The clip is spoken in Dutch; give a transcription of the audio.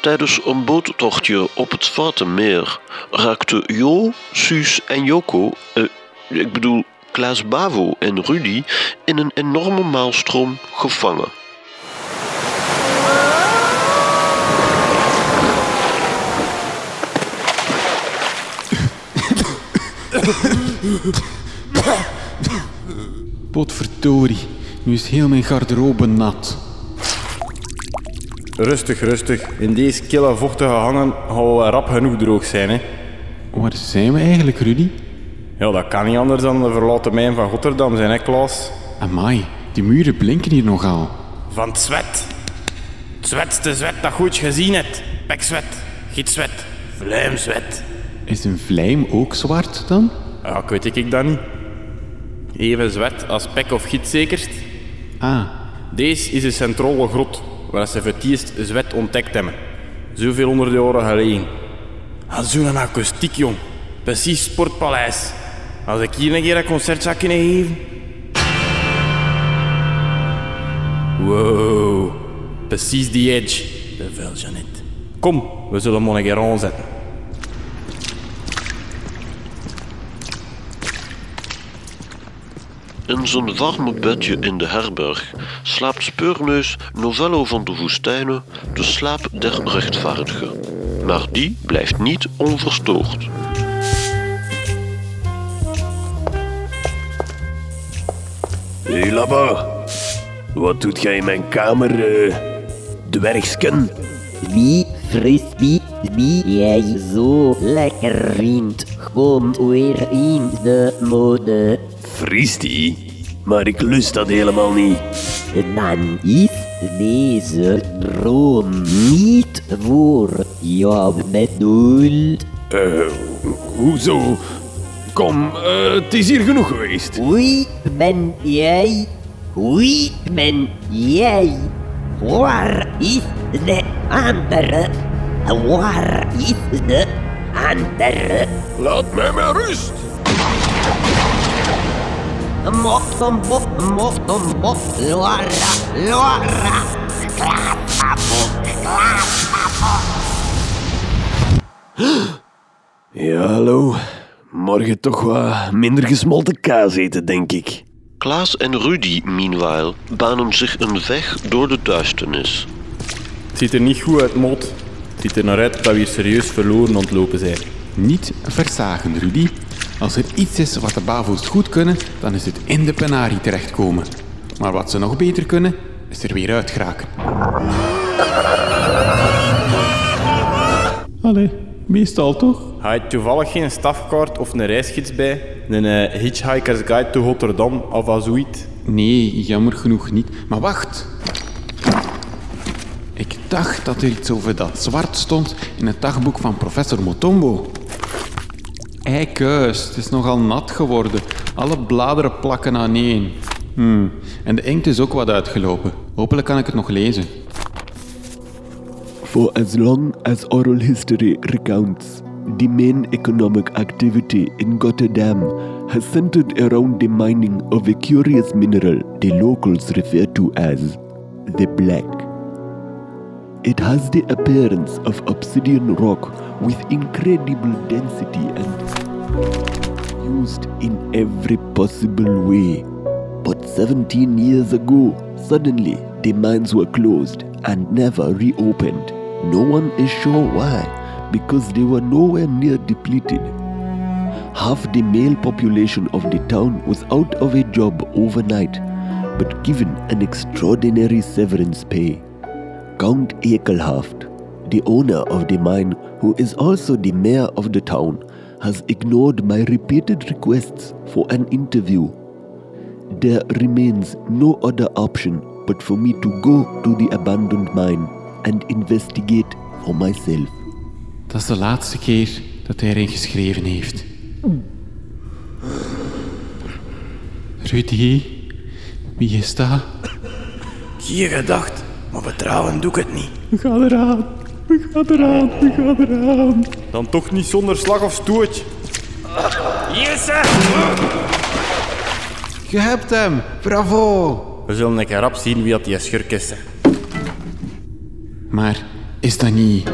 Tijdens een boottochtje op het Vatenmeer raakten Jo, Suus en Joko, eh, ik bedoel Klaas Bavo en Rudy, in een enorme maalstroom gevangen. Potverdorie, nu is heel mijn garderobe nat. Rustig, rustig. In deze kille vochtige hangen gaan we rap genoeg droog zijn. Hè. Waar zijn we eigenlijk, Rudy? Ja, dat kan niet anders dan de verlaten mijn van Rotterdam zijn, hè, Klaas? Amai, die muren blinken hier nogal. Van het zwet. Het zwetste zwet dat goed gezien hebt. Pekzwet, gitzwet, vlijmzwet. Is een vlijm ook zwart dan? Ja, ik weet ik dat niet. Even zwet als pek of giet zekerst. Ah, Deze is een centrale grot waar ze voor het zwet ontdekt hebben. Zoveel honderd jaren geleden. Had zo'n akoestiek, jong. Precies Sportpaleis. Als ik hier een keer een concert zou kunnen geven. Wow. Precies die edge. De vuil Jeannette. Kom, we zullen hem nog een keer aanzetten. In zijn warme bedje in de herberg slaapt Speurneus Novello van de Woestijnen de slaap der rechtvaardigen. Maar die blijft niet onverstoord. Hé, hey, Labba. Wat doet jij in mijn kamer, eh dwergsken? Wie, frisbee, wie jij zo lekker vindt, komt weer in de mode. Vriest die? Maar ik lust dat helemaal niet. Dan is deze droom niet voor jou bedoeld. Eh, hoezo? Kom, eh, het is hier genoeg geweest. Wie ben jij? Wie ben jij? Waar is de andere? Waar is de andere? Laat mij met rust. Mocht mop, mocht mop, Laura, Laura. Ja, hallo. Morgen toch wat minder gesmolten kaas eten, denk ik. Klaas en Rudy, meanwhile, banen zich een weg door de duisternis. Het ziet er niet goed uit, mot. Het ziet er naar uit dat we hier serieus verloren ontlopen zijn. niet versagen, Rudy. Als er iets is wat de bavo's goed kunnen, dan is het in de penarie terechtkomen. Maar wat ze nog beter kunnen, is er weer uit geraken. Allee, meestal toch? Had je toevallig geen stafkaart of een reisgids bij? Een eh, Hitchhiker's Guide to Rotterdam of al zoiets? Nee, jammer genoeg niet. Maar wacht. Ik dacht dat er iets over dat zwart stond in het dagboek van professor Motombo. Eikuis, het is nogal nat geworden. Alle bladeren plakken aaneen. Hmm. En de inkt is ook wat uitgelopen. Hopelijk kan ik het nog lezen. For as long as oral history recounts, the main economic activity in Rotterdam has centered around the mining of a curious mineral the locals refer to as the black. It has the appearance of obsidian rock with incredible density and used in every possible way. But 17 years ago, suddenly the mines were closed and never reopened. No one is sure why, because they were nowhere near depleted. Half the male population of the town was out of a job overnight, but given an extraordinary severance pay. Count Ekelhaft, the owner of the mine, who is also the mayor of the town, has ignored my repeated requests for an interview. There remains no other option but for me to go to the abandoned mine and investigate for myself. Dat is de laatste keer dat hij erin geschreven heeft. Rudy, wie is dat? Je gedacht, maar vertrouwen doe ik het niet. Gaan eraan, we gaan eraan, we gaan eraan. Dan toch niet zonder slag of stootje. Jesse! Je hebt hem, bravo. We zullen een keer rap zien wie dat die schurk is. Maar Is dat niet